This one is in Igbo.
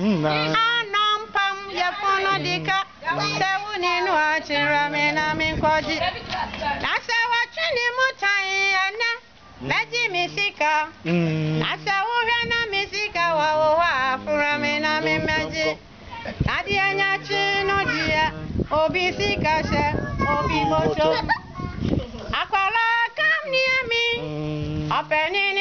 anọmpa m yefunu dịka sewu n'inu achịrami na minkọji na sewu chini mụtaghị ene meji misika mm. na sewu hwe na misika wa ụwa afụrami na mimeji adịenya chinu di ya obi sika she obi moto mm. akwara kam n'imi mm. ọpenini